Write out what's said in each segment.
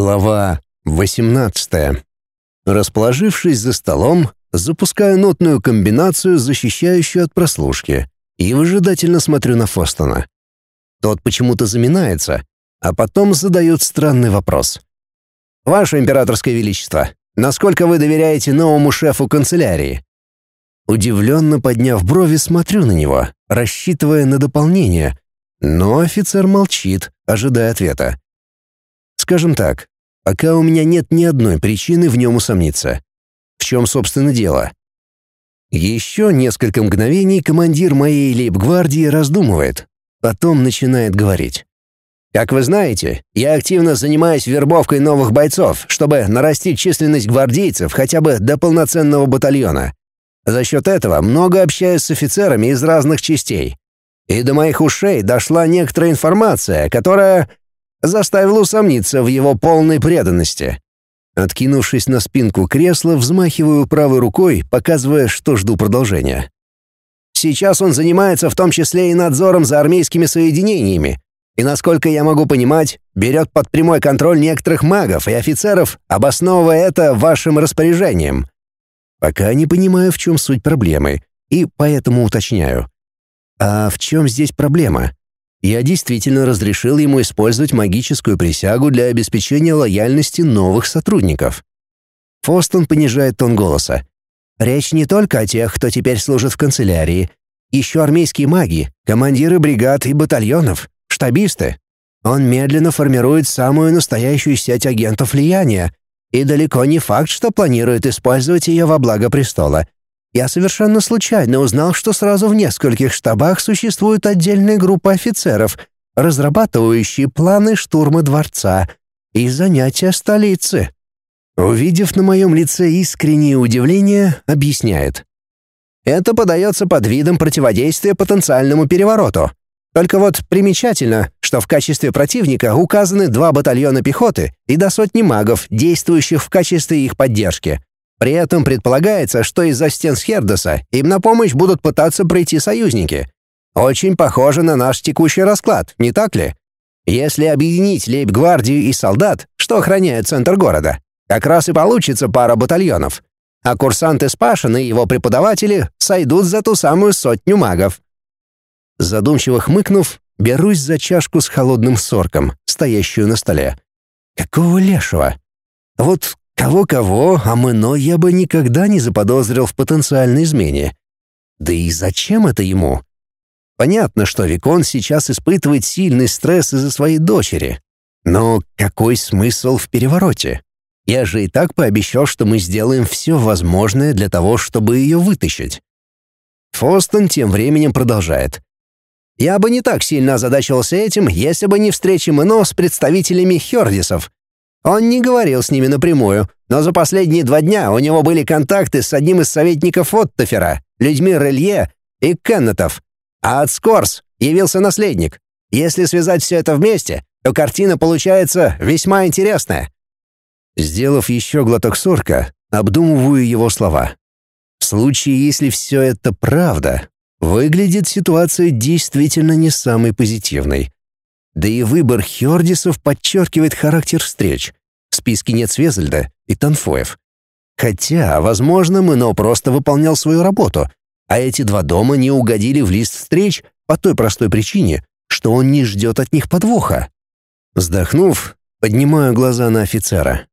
Глава 18. Расположившись за столом, запускаю нотную комбинацию, защищающую от прослушки, и выжидательно смотрю на Фостона. Тот почему-то заминается, а потом задает странный вопрос. «Ваше императорское величество, насколько вы доверяете новому шефу канцелярии?» Удивленно подняв брови, смотрю на него, рассчитывая на дополнение, но офицер молчит, ожидая ответа. Скажем так, пока у меня нет ни одной причины в нем усомниться. В чем, собственно, дело? Еще несколько мгновений командир моей лейб-гвардии раздумывает, потом начинает говорить. Как вы знаете, я активно занимаюсь вербовкой новых бойцов, чтобы нарастить численность гвардейцев хотя бы до полноценного батальона. За счет этого много общаюсь с офицерами из разных частей. И до моих ушей дошла некоторая информация, которая заставил усомниться в его полной преданности. Откинувшись на спинку кресла, взмахиваю правой рукой, показывая, что жду продолжения. Сейчас он занимается в том числе и надзором за армейскими соединениями, и, насколько я могу понимать, берет под прямой контроль некоторых магов и офицеров, обосновывая это вашим распоряжением. Пока не понимаю, в чем суть проблемы, и поэтому уточняю. А в чем здесь проблема? Я действительно разрешил ему использовать магическую присягу для обеспечения лояльности новых сотрудников. Фостон понижает тон голоса. Речь не только о тех, кто теперь служит в канцелярии. Еще армейские маги, командиры бригад и батальонов, штабисты. Он медленно формирует самую настоящую сеть агентов влияния, и далеко не факт, что планирует использовать ее во благо престола — я совершенно случайно узнал, что сразу в нескольких штабах существует отдельная группа офицеров, разрабатывающие планы штурма дворца и занятия столицы. Увидев на моем лице искреннее удивление, объясняет. Это подается под видом противодействия потенциальному перевороту. Только вот примечательно, что в качестве противника указаны два батальона пехоты и до сотни магов, действующих в качестве их поддержки. При этом предполагается, что из-за стен Схердоса им на помощь будут пытаться прийти союзники. Очень похоже на наш текущий расклад, не так ли? Если объединить лейб-гвардию и солдат, что охраняют центр города, как раз и получится пара батальонов. А курсанты Спашин и его преподаватели сойдут за ту самую сотню магов. Задумчиво хмыкнув, берусь за чашку с холодным сорком, стоящую на столе. Какого лешего? Вот Кого-кого, а Мэно я бы никогда не заподозрил в потенциальной измене. Да и зачем это ему? Понятно, что Викон сейчас испытывает сильный стресс из-за своей дочери. Но какой смысл в перевороте? Я же и так пообещал, что мы сделаем все возможное для того, чтобы ее вытащить. Фостон тем временем продолжает. Я бы не так сильно озадачивался этим, если бы не встречи Мэно с представителями Хердисов. Он не говорил с ними напрямую, но за последние два дня у него были контакты с одним из советников Оттофера, людьми Релье и Кеннетов. А от Скорс явился наследник. Если связать все это вместе, то картина получается весьма интересная. Сделав еще глоток сорка, обдумываю его слова. В случае, если все это правда, выглядит ситуация действительно не самой позитивной. Да и выбор Хёрдисов подчеркивает характер встреч. В списке нет Свезельда и Танфоев. Хотя, возможно, Мэно просто выполнял свою работу, а эти два дома не угодили в лист встреч по той простой причине, что он не ждет от них подвоха. Вздохнув, поднимаю глаза на офицера.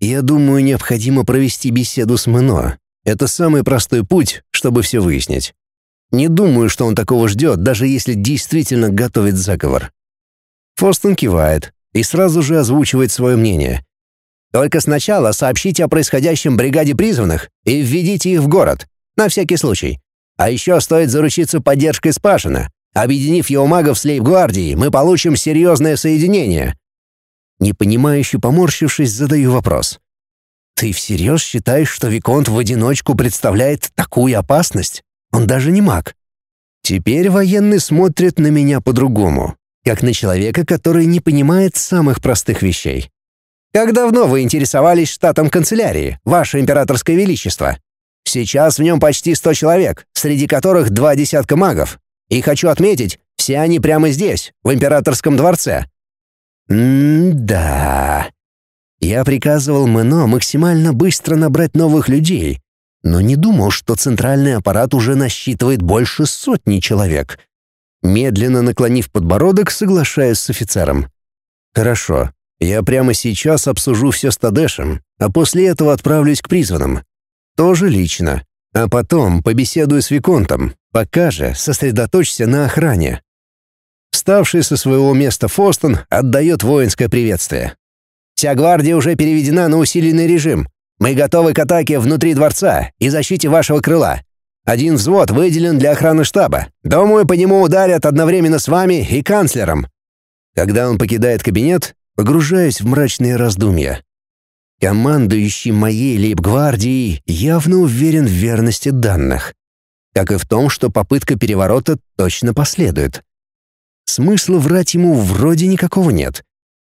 Я думаю, необходимо провести беседу с Мэно. Это самый простой путь, чтобы все выяснить. Не думаю, что он такого ждет, даже если действительно готовит заговор. Фостон кивает и сразу же озвучивает свое мнение. «Только сначала сообщите о происходящем бригаде призванных и введите их в город, на всякий случай. А еще стоит заручиться поддержкой Спашина. Объединив его магов с лейб-гвардией, мы получим серьезное соединение». Непонимающе поморщившись, задаю вопрос. «Ты всерьез считаешь, что Виконт в одиночку представляет такую опасность? Он даже не маг». Теперь военный смотрит на меня по-другому как на человека, который не понимает самых простых вещей. Как давно вы интересовались штатом канцелярии, ваше императорское величество? Сейчас в нем почти 100 человек, среди которых два десятка магов. И хочу отметить, все они прямо здесь, в императорском дворце. М-да. Я приказывал Мэно максимально быстро набрать новых людей, но не думал, что центральный аппарат уже насчитывает больше сотни человек. Медленно наклонив подбородок, соглашаясь с офицером. «Хорошо, я прямо сейчас обсужу все с Тадешем, а после этого отправлюсь к призванным. Тоже лично. А потом побеседую с Виконтом. Пока же сосредоточься на охране». Вставший со своего места Фостон отдает воинское приветствие. «Вся гвардия уже переведена на усиленный режим. Мы готовы к атаке внутри дворца и защите вашего крыла. Один взвод выделен для охраны штаба. Думаю, по нему ударят одновременно с вами и канцлером». Когда он покидает кабинет, погружаюсь в мрачные раздумья. Командующий моей лейб-гвардией явно уверен в верности данных. Как и в том, что попытка переворота точно последует. Смысла врать ему вроде никакого нет.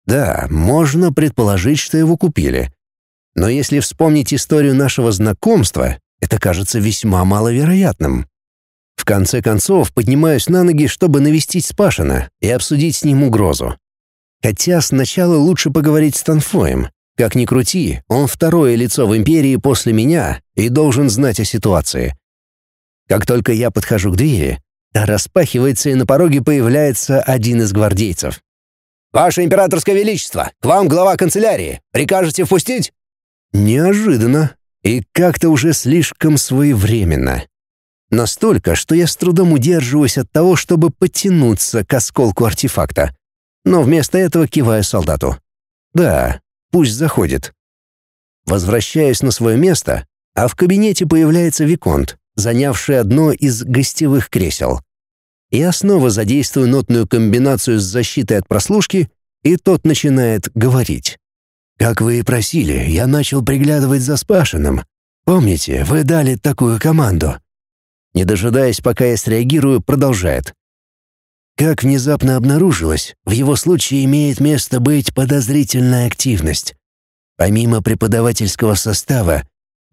Да, можно предположить, что его купили. Но если вспомнить историю нашего знакомства, это кажется весьма маловероятным. В конце концов, поднимаюсь на ноги, чтобы навестить Спашина и обсудить с ним угрозу. Хотя сначала лучше поговорить с Танфоем. Как ни крути, он второе лицо в Империи после меня и должен знать о ситуации. Как только я подхожу к двери, та распахивается, и на пороге появляется один из гвардейцев. «Ваше императорское величество, к вам глава канцелярии. Прикажете впустить?» Неожиданно и как-то уже слишком своевременно. Настолько, что я с трудом удерживаюсь от того, чтобы потянуться к осколку артефакта. Но вместо этого киваю солдату. «Да, пусть заходит». Возвращаюсь на свое место, а в кабинете появляется Виконт, занявший одно из гостевых кресел. Я снова задействую нотную комбинацию с защитой от прослушки, и тот начинает говорить. «Как вы и просили, я начал приглядывать за Спашиным. Помните, вы дали такую команду?» Не дожидаясь, пока я среагирую, продолжает. Как внезапно обнаружилось, в его случае имеет место быть подозрительная активность. Помимо преподавательского состава,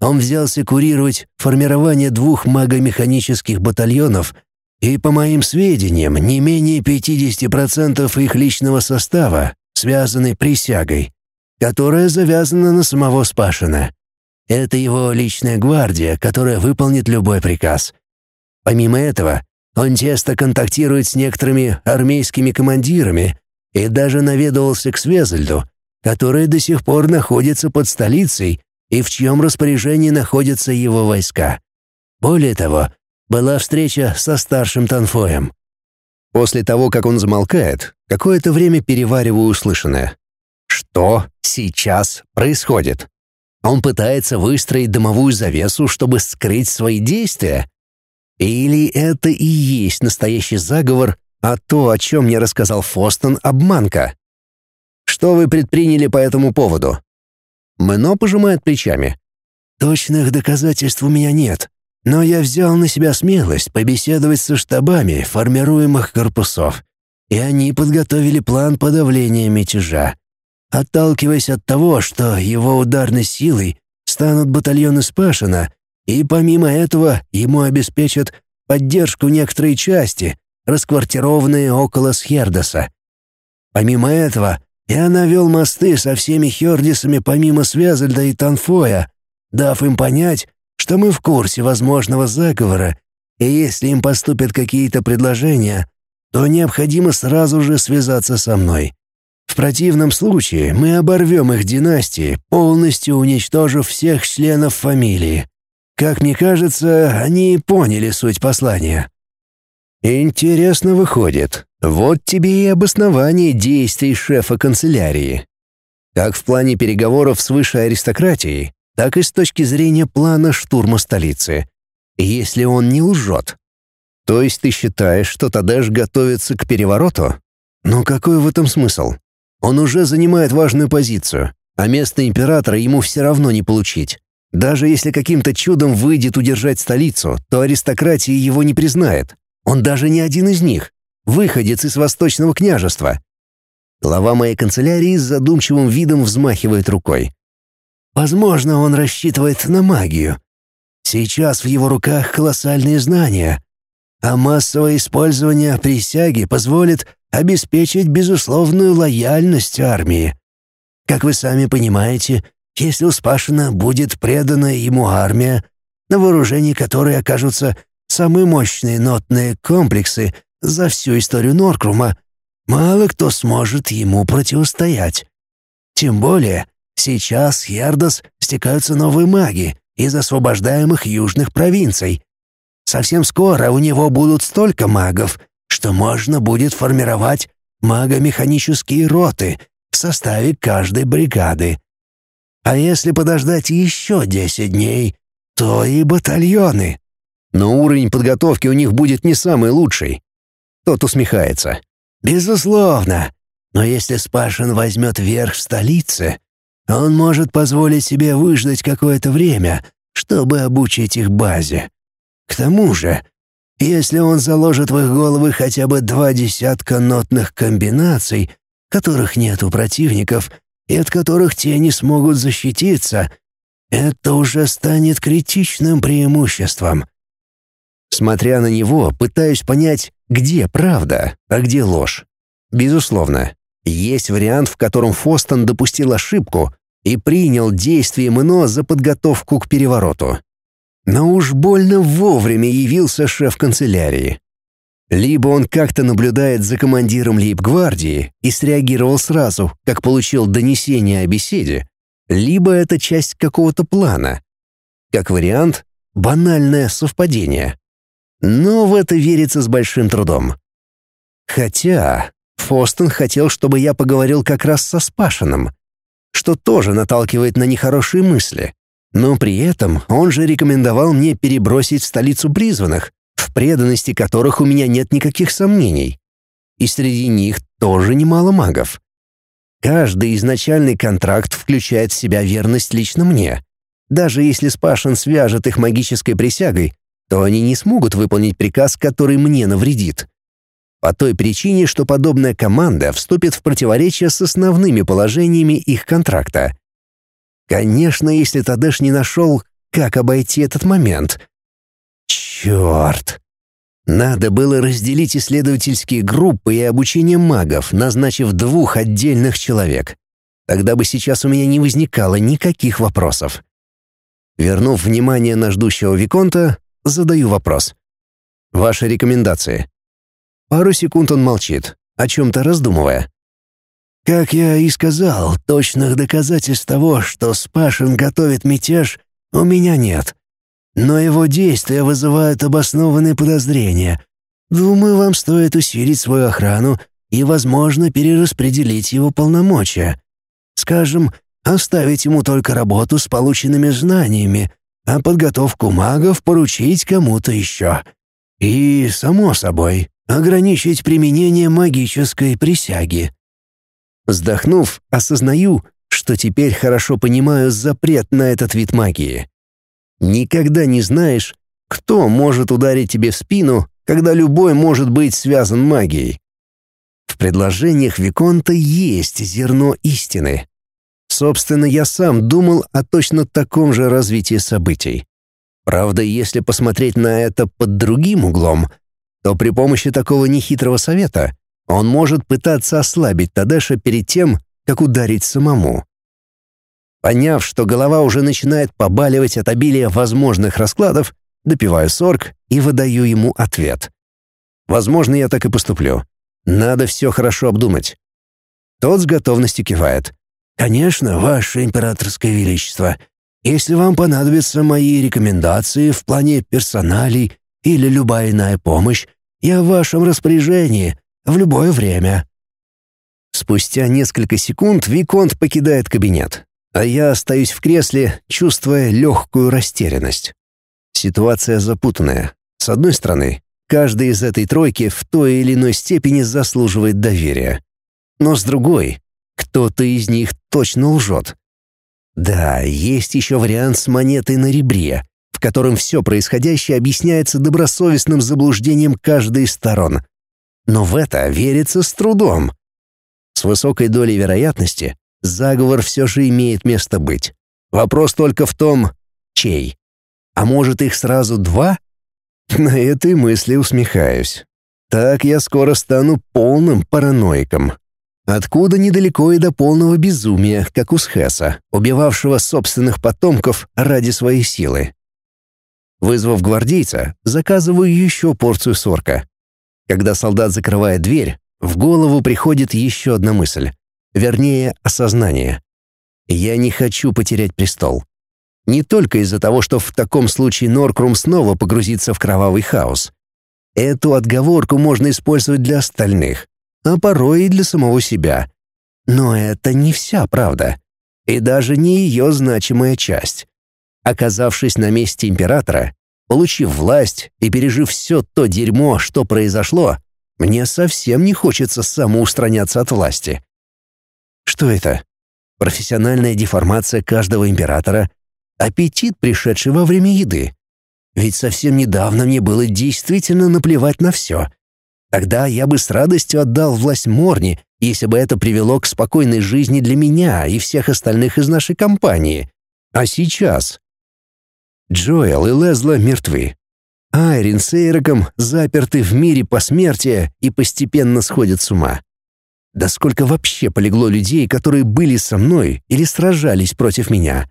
он взялся курировать формирование двух магомеханических батальонов — и, по моим сведениям, не менее 50% их личного состава связаны присягой, которая завязана на самого Спашина. Это его личная гвардия, которая выполнит любой приказ. Помимо этого, он часто контактирует с некоторыми армейскими командирами и даже наведывался к Свезельду, который до сих пор находится под столицей и в чьем распоряжении находятся его войска. Более того, была встреча со старшим Танфоем. После того, как он замолкает, какое-то время перевариваю услышанное. Что сейчас происходит? Он пытается выстроить дымовую завесу, чтобы скрыть свои действия? Или это и есть настоящий заговор, а то, о чем мне рассказал Фостон, обманка? Что вы предприняли по этому поводу? Мэно пожимает плечами. Точных доказательств у меня нет. Но я взял на себя смелость побеседовать со штабами формируемых корпусов, и они подготовили план подавления мятежа. Отталкиваясь от того, что его ударной силой станут батальоны Спашина, и помимо этого ему обеспечат поддержку некоторые части, расквартированные около Схердоса. Помимо этого, я навел мосты со всеми Хердисами помимо Связальда и Танфоя, дав им понять, что мы в курсе возможного заговора, и если им поступят какие-то предложения, то необходимо сразу же связаться со мной. В противном случае мы оборвем их династии, полностью уничтожив всех членов фамилии. Как мне кажется, они поняли суть послания. Интересно выходит. Вот тебе и обоснование действий шефа канцелярии. Как в плане переговоров с высшей аристократией, так и с точки зрения плана штурма столицы. Если он не лжет. То есть ты считаешь, что Тадеш готовится к перевороту? Но какой в этом смысл? Он уже занимает важную позицию, а место императора ему все равно не получить. Даже если каким-то чудом выйдет удержать столицу, то аристократия его не признает. Он даже не один из них. Выходец из Восточного княжества. Глава моей канцелярии с задумчивым видом взмахивает рукой. Возможно, он рассчитывает на магию. Сейчас в его руках колоссальные знания, а массовое использование присяги позволит обеспечить безусловную лояльность армии. Как вы сами понимаете, если у Спашина будет предана ему армия, на вооружении которой окажутся самые мощные нотные комплексы за всю историю Норкрума, мало кто сможет ему противостоять. Тем более, сейчас с Ярдос стекаются новые маги из освобождаемых южных провинций. Совсем скоро у него будут столько магов, что можно будет формировать магомеханические роты в составе каждой бригады. А если подождать еще 10 дней, то и батальоны. Но уровень подготовки у них будет не самый лучший. Тот усмехается. Безусловно. Но если Спашин возьмет верх в столице, он может позволить себе выждать какое-то время, чтобы обучить их базе. К тому же, если он заложит в их головы хотя бы два десятка нотных комбинаций, которых нет у противников и от которых те не смогут защититься, это уже станет критичным преимуществом. Смотря на него, пытаюсь понять, где правда, а где ложь. Безусловно, есть вариант, в котором Фостон допустил ошибку и принял действие МНО за подготовку к перевороту. Но уж больно вовремя явился шеф канцелярии. Либо он как-то наблюдает за командиром лейб-гвардии и среагировал сразу, как получил донесение о беседе, либо это часть какого-то плана. Как вариант, банальное совпадение. Но в это верится с большим трудом. Хотя Фостон хотел, чтобы я поговорил как раз со Спашиным, что тоже наталкивает на нехорошие мысли. Но при этом он же рекомендовал мне перебросить в столицу призванных, в преданности которых у меня нет никаких сомнений. И среди них тоже немало магов. Каждый изначальный контракт включает в себя верность лично мне. Даже если Спашин свяжет их магической присягой, то они не смогут выполнить приказ, который мне навредит. По той причине, что подобная команда вступит в противоречие с основными положениями их контракта. Конечно, если Тадеш не нашел, как обойти этот момент. Черт! Надо было разделить исследовательские группы и обучение магов, назначив двух отдельных человек. Тогда бы сейчас у меня не возникало никаких вопросов. Вернув внимание на ждущего Виконта, задаю вопрос. Ваши рекомендации. Пару секунд он молчит, о чем-то раздумывая. Как я и сказал, точных доказательств того, что Спашин готовит мятеж, у меня нет. Но его действия вызывают обоснованные подозрения. Думаю, вам стоит усилить свою охрану и, возможно, перераспределить его полномочия. Скажем, оставить ему только работу с полученными знаниями, а подготовку магов поручить кому-то еще. И, само собой, ограничить применение магической присяги. Вздохнув, осознаю, что теперь хорошо понимаю запрет на этот вид магии. Никогда не знаешь, кто может ударить тебе в спину, когда любой может быть связан магией. В предложениях Виконта есть зерно истины. Собственно, я сам думал о точно таком же развитии событий. Правда, если посмотреть на это под другим углом, то при помощи такого нехитрого совета он может пытаться ослабить Тадеша перед тем, как ударить самому. Поняв, что голова уже начинает побаливать от обилия возможных раскладов, допиваю сорг и выдаю ему ответ. Возможно, я так и поступлю. Надо все хорошо обдумать. Тот с готовностью кивает. «Конечно, Ваше Императорское Величество. Если вам понадобятся мои рекомендации в плане персоналей или любая иная помощь, я в вашем распоряжении в любое время». Спустя несколько секунд Виконт покидает кабинет а я остаюсь в кресле, чувствуя легкую растерянность. Ситуация запутанная. С одной стороны, каждый из этой тройки в той или иной степени заслуживает доверия. Но с другой, кто-то из них точно лжет. Да, есть еще вариант с монетой на ребре, в котором все происходящее объясняется добросовестным заблуждением каждой из сторон. Но в это верится с трудом. С высокой долей вероятности Заговор все же имеет место быть. Вопрос только в том, чей. А может, их сразу два? На этой мысли усмехаюсь. Так я скоро стану полным параноиком. Откуда недалеко и до полного безумия, как у Схеса, убивавшего собственных потомков ради своей силы. Вызвав гвардейца, заказываю еще порцию сорка. Когда солдат закрывает дверь, в голову приходит еще одна мысль. Вернее, осознание. Я не хочу потерять престол. Не только из-за того, что в таком случае Норкрум снова погрузится в кровавый хаос. Эту отговорку можно использовать для остальных, а порой и для самого себя. Но это не вся правда. И даже не ее значимая часть. Оказавшись на месте императора, получив власть и пережив все то дерьмо, что произошло, мне совсем не хочется самоустраняться от власти. Что это? Профессиональная деформация каждого императора аппетит, пришедший во время еды. Ведь совсем недавно мне было действительно наплевать на все. Тогда я бы с радостью отдал власть Морни, если бы это привело к спокойной жизни для меня и всех остальных из нашей компании. А сейчас? Джоэл и Лезла мертвы. Айрин с Эйроком заперты в мире посмертия и постепенно сходят с ума. Да сколько вообще полегло людей, которые были со мной или сражались против меня?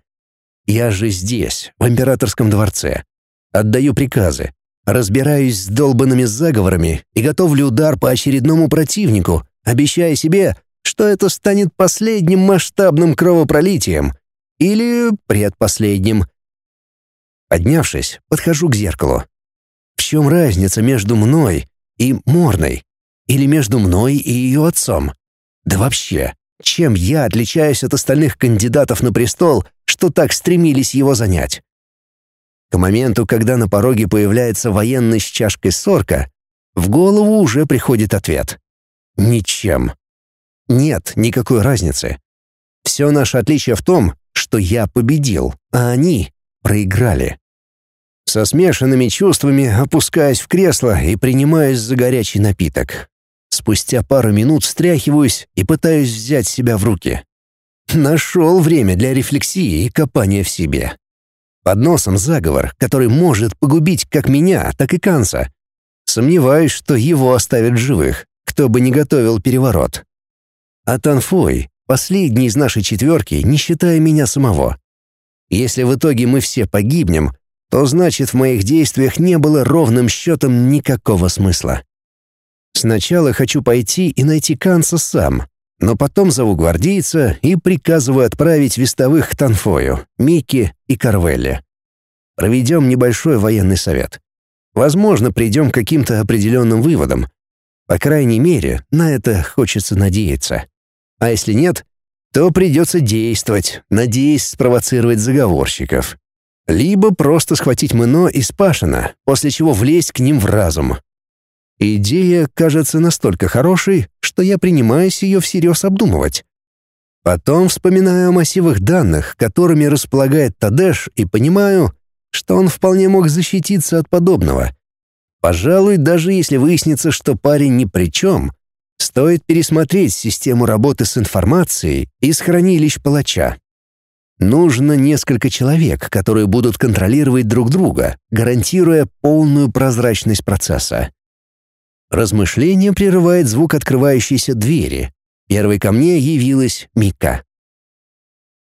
Я же здесь, в императорском дворце. Отдаю приказы, разбираюсь с долбанными заговорами и готовлю удар по очередному противнику, обещая себе, что это станет последним масштабным кровопролитием или предпоследним. Поднявшись, подхожу к зеркалу. В чем разница между мной и Морной? Или между мной и ее отцом? Да вообще, чем я отличаюсь от остальных кандидатов на престол, что так стремились его занять? К моменту, когда на пороге появляется военный с чашкой сорка, в голову уже приходит ответ. Ничем. Нет никакой разницы. Все наше отличие в том, что я победил, а они проиграли. Со смешанными чувствами опускаюсь в кресло и принимаюсь за горячий напиток. Спустя пару минут встряхиваюсь и пытаюсь взять себя в руки. Нашел время для рефлексии и копания в себе. Под носом заговор, который может погубить как меня, так и Канса. Сомневаюсь, что его оставят живых, кто бы ни готовил переворот. А Танфой — последний из нашей четверки, не считая меня самого. Если в итоге мы все погибнем, то значит в моих действиях не было ровным счетом никакого смысла. Сначала хочу пойти и найти Канса сам, но потом зову гвардейца и приказываю отправить вестовых к Танфою, Микки и Карвелле. Проведем небольшой военный совет. Возможно, придем к каким-то определенным выводам. По крайней мере, на это хочется надеяться. А если нет, то придется действовать, надеясь спровоцировать заговорщиков. Либо просто схватить Мыно и Спашина, после чего влезть к ним в разум, Идея кажется настолько хорошей, что я принимаюсь ее всерьез обдумывать. Потом вспоминаю о массивах данных, которыми располагает Тадеш, и понимаю, что он вполне мог защититься от подобного. Пожалуй, даже если выяснится, что парень ни при чем, стоит пересмотреть систему работы с информацией из хранилищ палача. Нужно несколько человек, которые будут контролировать друг друга, гарантируя полную прозрачность процесса. Размышление прерывает звук открывающейся двери. Первой ко мне явилась Мика.